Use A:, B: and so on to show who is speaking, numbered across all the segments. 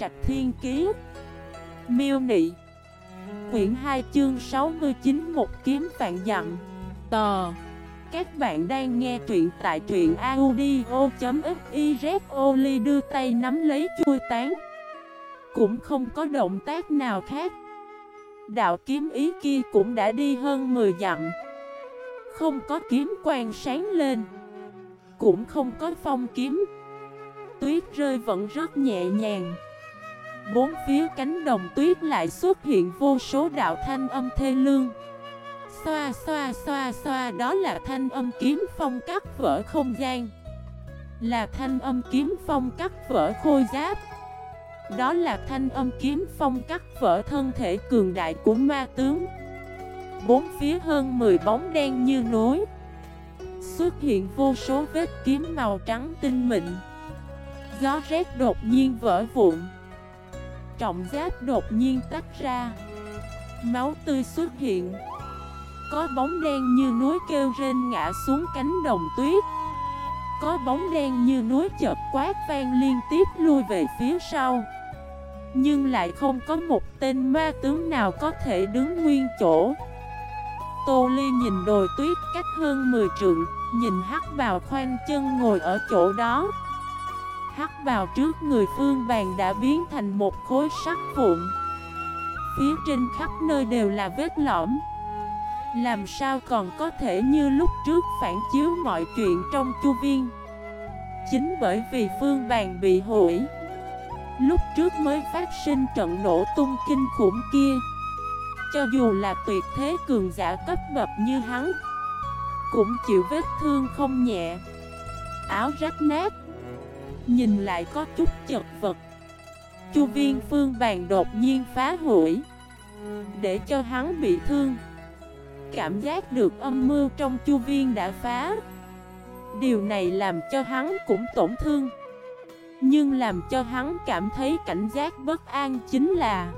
A: Trạch Thiên Kiế Miêu Nị. Quyển 2 chương 69 Một kiếm vạn dặm. Tò. Các bạn đang nghe truyện tại truyện audio.xyz Oli đưa tay nắm lấy chui tán. Cũng không có động tác nào khác. Đạo kiếm ý kia cũng đã đi hơn 10 dặm. Không có kiếm quang sáng lên. Cũng không có phong kiếm. Tuyết rơi vẫn rất nhẹ nhàng. Bốn phía cánh đồng tuyết lại xuất hiện vô số đạo thanh âm thê lương. Xoa xoa xoa xoa, đó là thanh âm kiếm phong cắt vỡ không gian. Là thanh âm kiếm phong cắt vỡ khôi giáp. Đó là thanh âm kiếm phong cắt vỡ thân thể cường đại của ma tướng. Bốn phía hơn 10 bóng đen như núi. Xuất hiện vô số vết kiếm màu trắng tinh mịn. Gió rét đột nhiên vỡ vụn. Trọng giáp đột nhiên tách ra. Máu tươi xuất hiện. Có bóng đen như núi kêu rên ngã xuống cánh đồng tuyết. Có bóng đen như núi chợt quát vang liên tiếp lui về phía sau. Nhưng lại không có một tên ma tướng nào có thể đứng nguyên chỗ. Tô Ly nhìn đồi tuyết cách hơn 10 trượng, Nhìn hắc vào khoanh chân ngồi ở chỗ đó hắt vào trước người phương bàn đã biến thành một khối sắt vụn. Phía trên khắp nơi đều là vết lõm. Làm sao còn có thể như lúc trước phản chiếu mọi chuyện trong chu viên? Chính bởi vì phương bàn bị hủy, Lúc trước mới phát sinh trận nổ tung kinh khủng kia. Cho dù là tuyệt thế cường giả cấp bậc như hắn, Cũng chịu vết thương không nhẹ. Áo rách nát Nhìn lại có chút chật vật. Chu viên phương bàn đột nhiên phá hủy, Để cho hắn bị thương. Cảm giác được âm mưu trong chu viên đã phá. Điều này làm cho hắn cũng tổn thương, Nhưng làm cho hắn cảm thấy cảnh giác bất an chính là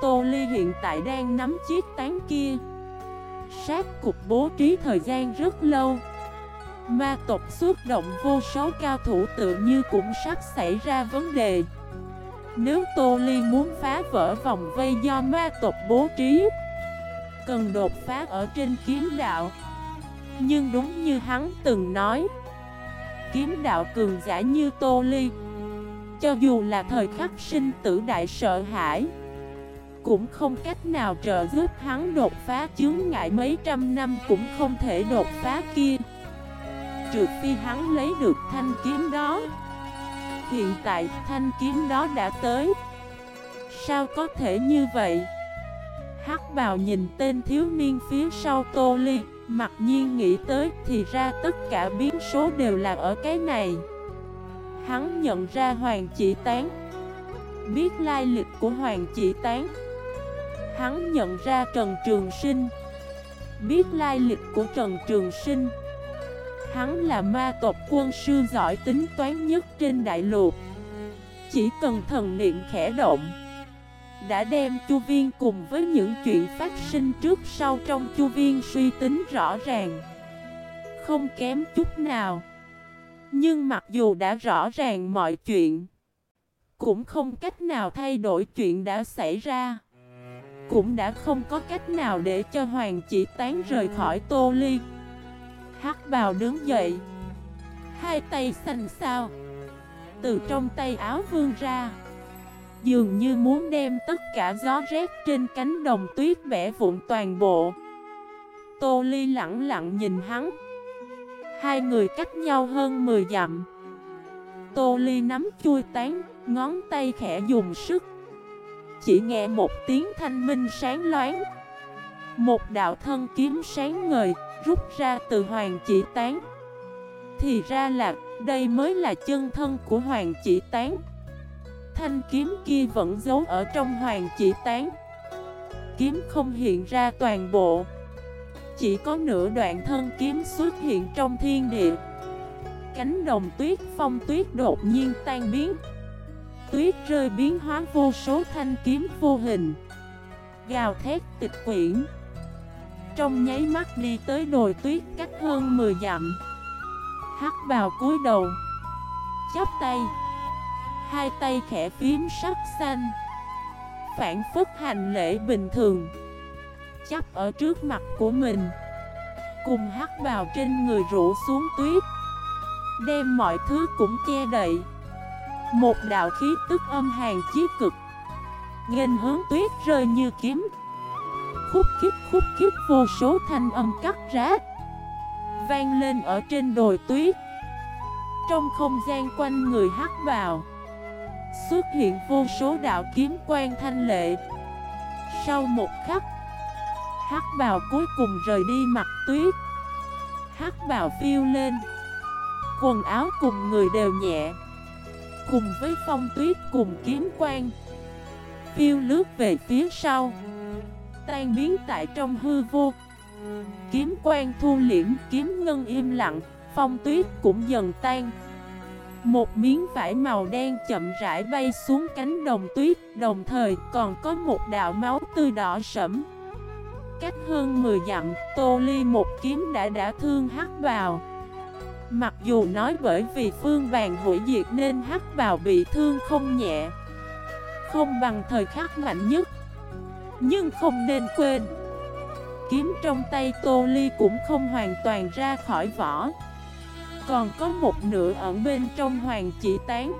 A: Tô Ly hiện tại đang nắm chiếc tán kia. Sát cục bố trí thời gian rất lâu Ma tộc xuất động vô số cao thủ tự như cũng sắp xảy ra vấn đề. Nếu Tô Ly muốn phá vỡ vòng vây do ma tộc bố trí, Cần đột phá ở trên kiếm đạo. Nhưng đúng như hắn từng nói, Kiếm đạo cường giả như Tô Ly, Cho dù là thời khắc sinh tử đại sợ hãi, Cũng không cách nào trợ giúp hắn đột phá. Chướng ngại mấy trăm năm cũng không thể đột phá kia. Trừ phi hắn lấy được thanh kiếm đó. Hiện tại thanh kiếm đó đã tới. Sao có thể như vậy? Hắc bào nhìn tên thiếu niên phía sau Tô Ly, Mặc nhiên nghĩ tới thì ra tất cả biến số đều là ở cái này. Hắn nhận ra Hoàng Chỉ Tán. Biết lai lịch của Hoàng Chỉ Tán. Hắn nhận ra Trần Trường Sinh. Biết lai lịch của Trần Trường Sinh. Hắn là ma tộc quân sư giỏi tính toán nhất trên đại lục. Chỉ cần thần niệm khẽ động, Đã đem chu viên cùng với những chuyện phát sinh trước sau trong chu viên suy tính rõ ràng. Không kém chút nào. Nhưng mặc dù đã rõ ràng mọi chuyện, Cũng không cách nào thay đổi chuyện đã xảy ra. Cũng đã không có cách nào để cho Hoàng chỉ tán rời khỏi Tô Ly hắc bào đứng dậy. Hai tay xanh sao Từ trong tay áo vương ra. Dường như muốn đem tất cả gió rét trên cánh đồng tuyết bẻ vụn toàn bộ. Tô Ly lặng lặng nhìn hắn. Hai người cách nhau hơn 10 dặm. Tô Ly nắm chui tán, Ngón tay khẽ dùng sức. Chỉ nghe một tiếng thanh minh sáng loáng. Một đạo thân kiếm sáng ngời rút ra từ Hoàng Chỉ Tán. Thì ra là, đây mới là chân thân của Hoàng Chỉ Tán. Thanh kiếm kia vẫn giấu ở trong Hoàng Chỉ Tán. Kiếm không hiện ra toàn bộ. Chỉ có nửa đoạn thân kiếm xuất hiện trong thiên địa. Cánh đồng tuyết, phong tuyết đột nhiên tan biến. Tuyết rơi biến hóa vô số thanh kiếm vô hình. Gào thét tịch quyển trong nháy mắt đi tới đồi tuyết cách hơn 10 dặm. Hắc vào cúi đầu, Chắp tay. Hai tay khẽ phím sắc xanh, Phản phức hành lễ bình thường, chắp ở trước mặt của mình. Cùng hắt vào trên người rủ xuống tuyết, Đem mọi thứ cũng che đậy. Một đạo khí tức âm hàng chí cực, Nghênh hướng tuyết rơi như kiếm Khúc khích khúc khích vô số thanh âm cắt rát Vang lên ở trên đồi tuyết. Trong không gian quanh người hắt vào Xuất hiện vô số đạo kiếm quan thanh lệ. Sau một khắc, Hắc bào cuối cùng rời đi mặt tuyết. Hắc bào phiêu lên, Quần áo cùng người đều nhẹ, Cùng với phong tuyết cùng kiếm quang, Phiêu lướt về phía sau. Tan biến tại trong hư vô. Kiếm quang thu liễm kiếm ngân im lặng Phong tuyết cũng dần tan. Một miếng vải màu đen chậm rãi bay xuống cánh đồng tuyết Đồng thời còn có một đạo máu tươi đỏ sẫm. Cách hơn 10 dặm, Tô Ly một kiếm đã đã thương hắc vào Mặc dù nói bởi vì phương vàng hủy diệt nên hắc vào bị thương không nhẹ. Không bằng thời khắc mạnh nhất nhưng không nên quên. Kiếm trong tay Tô Ly cũng không hoàn toàn ra khỏi vỏ. Còn có một nửa ẩn bên trong hoàng chỉ tán.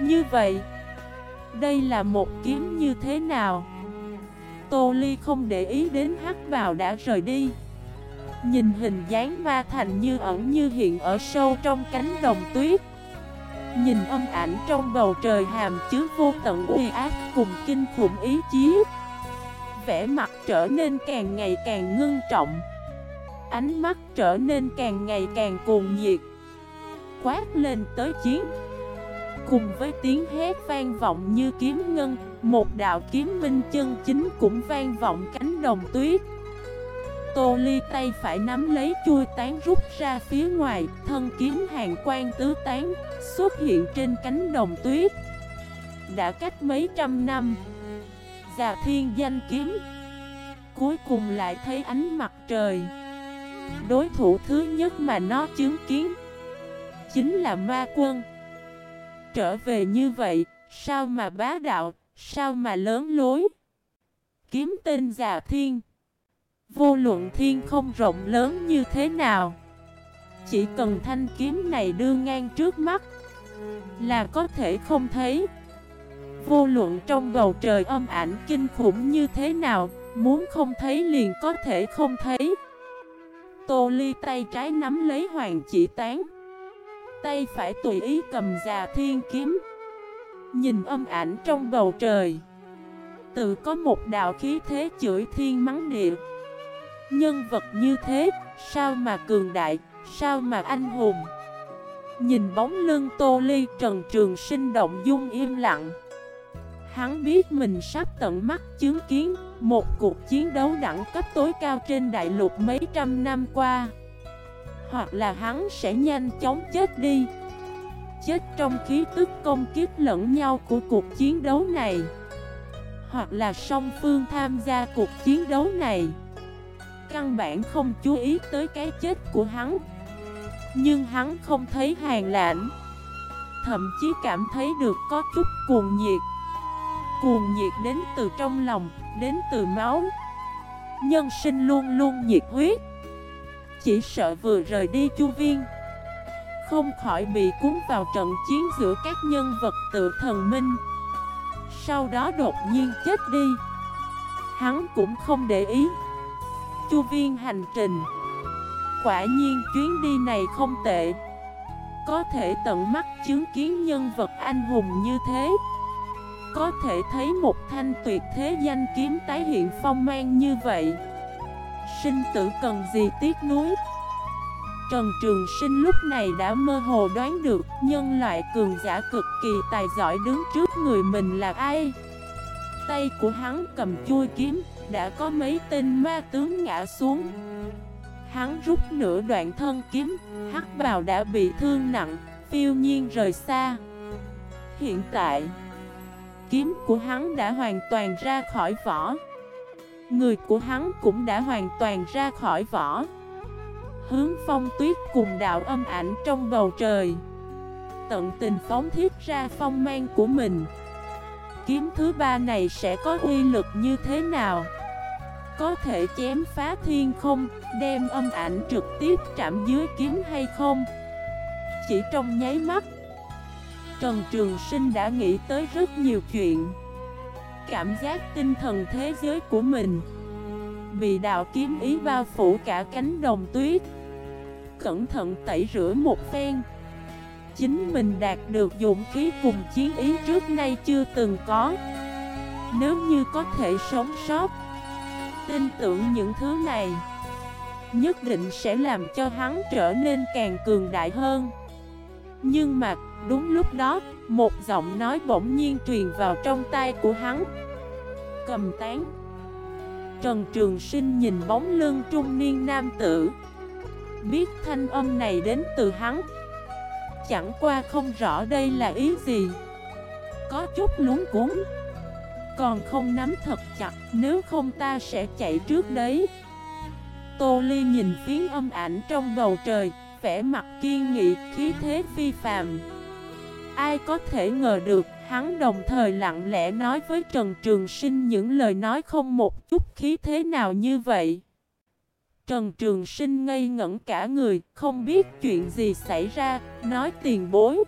A: Như vậy, Đây là một kiếm như thế nào? Tô Ly không để ý đến hắc bào đã rời đi. Nhìn hình dáng ma thành như ẩn như hiện ở sâu trong cánh đồng tuyết. Nhìn âm ảnh trong bầu trời hàm chứa vô tận uy ác cùng kinh khủng ý chí. Vẻ mặt trở nên càng ngày càng ngưng trọng. Ánh mắt trở nên càng ngày càng cuồng nhiệt. Quát lên tới chiến. Cùng với tiếng hét vang vọng như kiếm ngân, Một đạo kiếm minh chân chính cũng vang vọng cánh đồng tuyết. Tô Ly tay phải nắm lấy chui tán rút ra phía ngoài, Thân kiếm hàng quan tứ tán xuất hiện trên cánh đồng tuyết. Đã cách mấy trăm năm Già thiên danh kiếm Cuối cùng lại thấy ánh mặt trời Đối thủ thứ nhất mà nó chứng kiến Chính là ma quân trở về như vậy, sao mà bá đạo, sao mà lớn lối. Kiếm tên già thiên. Vô luận thiên không rộng lớn như thế nào. Chỉ cần thanh kiếm này đưa ngang trước mắt Là có thể không thấy Vô luận trong bầu trời âm ảnh kinh khủng như thế nào Muốn không thấy liền có thể không thấy. Tô ly tay trái nắm lấy hoàng chỉ tán. Tay phải tùy ý cầm già thiên kiếm. Nhìn âm ảnh trong bầu trời. Tự có một đạo khí thế chửi thiên mắng địa. Nhân vật như thế, sao mà cường đại, sao mà anh hùng? Nhìn bóng lưng tô ly trần trường sinh động dung im lặng. Hắn biết mình sắp tận mắt chứng kiến Một cuộc chiến đấu đẳng cấp tối cao trên đại lục mấy trăm năm qua. Hoặc là hắn sẽ nhanh chóng chết đi. Chết trong khí tức công kiếp lẫn nhau của cuộc chiến đấu này. Hoặc là song phương tham gia cuộc chiến đấu này. Căn bản không chú ý tới cái chết của hắn. Nhưng hắn không thấy hàng lãnh. Thậm chí cảm thấy được có chút cuồng nhiệt. Cuồng nhiệt đến từ trong lòng, đến từ máu. Nhân sinh luôn luôn nhiệt huyết. Chỉ sợ vừa rời đi chu viên Không khỏi bị cuốn vào trận chiến giữa các nhân vật tự thần minh. Sau đó đột nhiên chết đi. Hắn cũng không để ý. Chu viên hành trình Quả nhiên chuyến đi này không tệ. Có thể tận mắt chứng kiến nhân vật anh hùng như thế. Có thể thấy một thanh tuyệt thế danh kiếm tái hiện phong mang như vậy. Sinh tử cần gì tiếc nuối? Trần Trường Sinh lúc này đã mơ hồ đoán được nhân loại cường giả cực kỳ tài giỏi đứng trước người mình là ai? Tay của hắn cầm chui kiếm, đã có mấy tên ma tướng ngã xuống. Hắn rút nửa đoạn thân kiếm, hắc bào đã bị thương nặng, phiêu nhiên rời xa. Hiện tại, kiếm của hắn đã hoàn toàn ra khỏi vỏ Người của hắn cũng đã hoàn toàn ra khỏi vỏ Hướng phong tuyết cùng đạo âm ảnh trong bầu trời tận tình phóng thiết ra phong mang của mình Kiếm thứ ba này sẽ có uy lực như thế nào? Có thể chém phá thiên không, đem âm ảnh trực tiếp chạm dưới kiếm hay không? Chỉ trong nháy mắt Trần Trường Sinh đã nghĩ tới rất nhiều chuyện. Cảm giác tinh thần thế giới của mình Bị đạo kiếm ý bao phủ cả cánh đồng tuyết. Cẩn thận tẩy rửa một phen. Chính mình đạt được dụng khí cùng chiến ý trước nay chưa từng có. Nếu như có thể sống sót, Tin tưởng những thứ này Nhất định sẽ làm cho hắn trở nên càng cường đại hơn. Nhưng mà, đúng lúc đó, Một giọng nói bỗng nhiên truyền vào trong tay của hắn. Cầm tán. Trần Trường Sinh nhìn bóng lưng trung niên nam tử. Biết thanh âm này đến từ hắn. Chẳng qua không rõ đây là ý gì. Có chút lúng cuốn. Còn không nắm thật chặt, Nếu không ta sẽ chạy trước đấy. Tô Ly nhìn phiến âm ảnh trong bầu trời vẻ mặt kiên nghị, khí thế phi phàm Ai có thể ngờ được Hắn đồng thời lặng lẽ nói với Trần Trường Sinh những lời nói không một chút khí thế nào như vậy Trần Trường Sinh ngây ngẩn cả người, không biết chuyện gì xảy ra, nói tiền bối.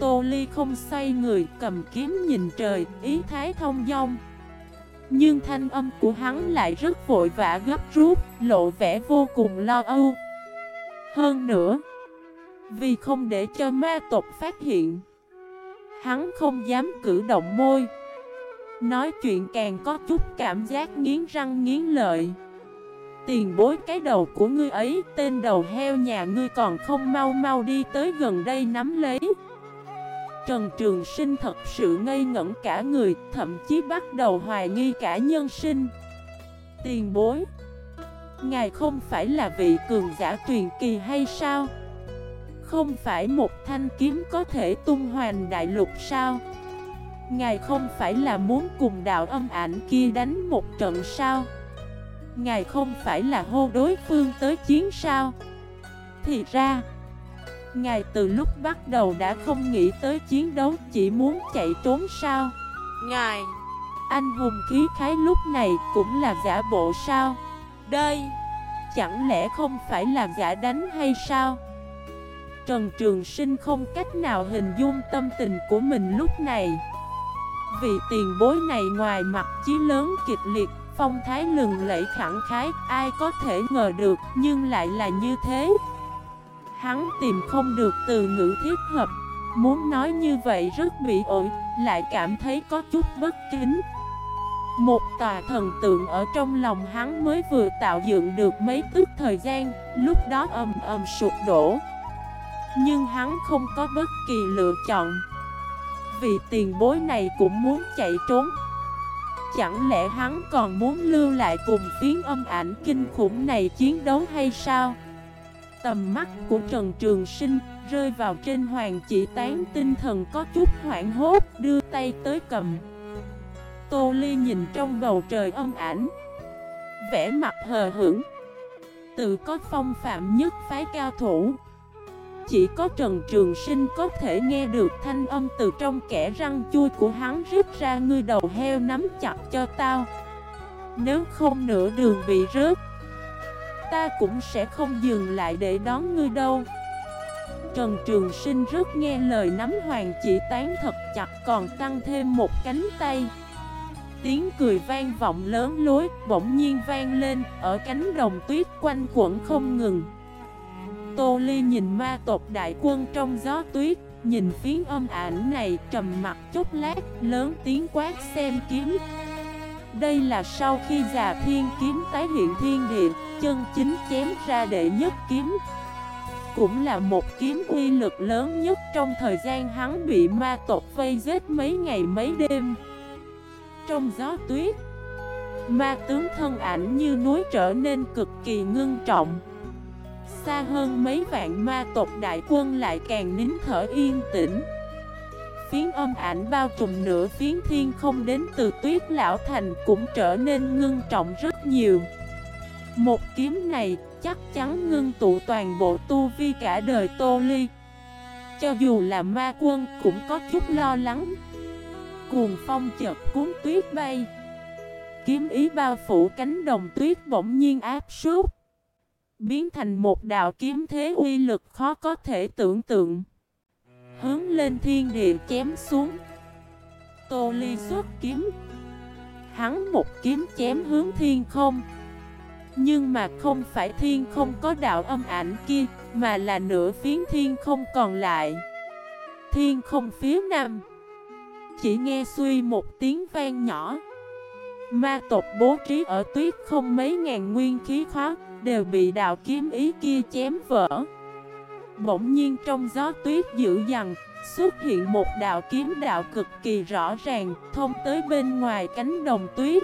A: Tô Ly không xoay người, cầm kiếm nhìn trời, ý thái thông dong. Nhưng thanh âm của hắn lại rất vội vã gấp rút, lộ vẻ vô cùng lo âu. Hơn nữa, vì không để cho ma tộc phát hiện, hắn không dám cử động môi. Nói chuyện càng có chút cảm giác nghiến răng nghiến lợi. Tiền bối cái đầu của ngươi ấy Tên đầu heo nhà ngươi còn không mau mau đi tới gần đây nắm lấy Trần Trường Sinh thật sự ngây ngẩn cả người Thậm chí bắt đầu hoài nghi cả nhân sinh Tiền bối Ngài không phải là vị cường giả truyền kỳ hay sao? Không phải một thanh kiếm có thể tung hoành đại lục sao? Ngài không phải là muốn cùng đạo âm ảnh kia đánh một trận sao? Ngài không phải là hô đối phương tới chiến sao? Thì ra Ngài từ lúc bắt đầu đã không nghĩ tới chiến đấu Chỉ muốn chạy trốn sao? Ngài! Anh hùng khí khái lúc này cũng là giả bộ sao đây Chẳng lẽ không phải là giả đánh hay sao Trần Trường Sinh không cách nào hình dung tâm tình của mình lúc này Vì tiền bối này ngoài mặt chí lớn kịch liệt phong thái lừng lẫy khẳng khái, ai có thể ngờ được, nhưng lại là như thế. Hắn tìm không được từ ngữ thiết hợp, muốn nói như vậy rất bị ổi, lại cảm thấy có chút bất kính. Một tòa thần tượng ở trong lòng hắn mới vừa tạo dựng được mấy tức thời gian, lúc đó ầm ầm sụp đổ. Nhưng hắn không có bất kỳ lựa chọn. Vì tiền bối này cũng muốn chạy trốn. Chẳng lẽ hắn còn muốn lưu lại cùng phiến âm ảnh kinh khủng này chiến đấu hay sao? Tầm mắt của Trần Trường Sinh rơi vào trên hoàng chỉ tán tinh thần có chút hoảng hốt đưa tay tới cầm. Tô Ly nhìn trong bầu trời âm ảnh, vẽ mặt hờ hững, tự có phong phạm nhất phái cao thủ. Chỉ có Trần Trường Sinh có thể nghe được thanh âm từ trong kẻ răng chui của hắn rít ra ngươi đầu heo nắm chặt cho tao. Nếu không nửa đường bị rớt Ta cũng sẽ không dừng lại để đón ngươi đâu. Trần Trường Sinh rất nghe lời nắm hoàng chỉ tán thật chặt còn tăng thêm một cánh tay. Tiếng cười vang vọng lớn lối, bỗng nhiên vang lên ở cánh đồng tuyết quanh quẩn không ngừng. Tô Ly nhìn ma tộc đại quân trong gió tuyết, Nhìn phiến âm ảnh này trầm mặt chút lát, Lớn tiếng quát xem kiếm. Đây là sau khi già thiên kiếm tái hiện thiên địa, Chân chính chém ra đệ nhất kiếm. Cũng là một kiếm uy lực lớn nhất trong thời gian hắn bị ma tộc vây giết mấy ngày mấy đêm. Trong gió tuyết. Ma tướng thân ảnh như núi trở nên cực kỳ ngưng trọng. Xa hơn mấy vạn ma tộc đại quân lại càng nín thở yên tĩnh. Phiến âm ảnh bao trùm nửa phiến thiên không đến từ tuyết lão thành cũng trở nên ngưng trọng rất nhiều. Một kiếm này chắc chắn ngưng tụ toàn bộ tu vi cả đời tô ly. Cho dù là ma quân cũng có chút lo lắng. Cuồng phong chợt cuốn tuyết bay. Kiếm ý bao phủ cánh đồng tuyết bỗng nhiên áp suốt Biến thành một đạo kiếm thế uy lực khó có thể tưởng tượng. Hướng lên thiên địa chém xuống. Tô ly xuất kiếm. Hắn một kiếm chém hướng thiên không. Nhưng mà không phải thiên không có đạo âm ảnh kia, Mà là nửa phiến thiên không còn lại. Thiên không phía nam. Chỉ nghe suy một tiếng vang nhỏ. Ma tộc bố trí ở tuyết không mấy ngàn nguyên khí khóa Đều bị đạo kiếm ý kia chém vỡ. Bỗng nhiên trong gió tuyết dữ dằn, Xuất hiện một đạo kiếm đạo cực kỳ rõ ràng, Thông tới bên ngoài cánh đồng tuyết.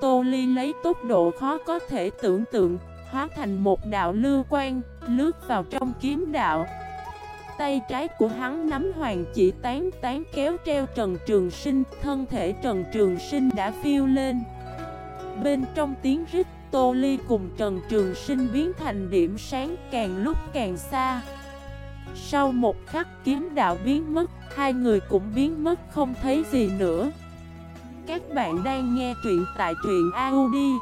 A: Tô Ly lấy tốc độ khó có thể tưởng tượng, Hóa thành một đạo lưu quang, Lướt vào trong kiếm đạo. Tay trái của hắn nắm hoàng chỉ tán tán kéo treo Trần Trường Sinh, Thân thể Trần Trường Sinh đã phiêu lên. Bên trong tiếng rít, Tô Ly cùng Trần Trường Sinh biến thành điểm sáng càng lúc càng xa. Sau một khắc kiếm đạo biến mất, Hai người cũng biến mất không thấy gì nữa. Các bạn đang nghe truyện tại truyện audio.fif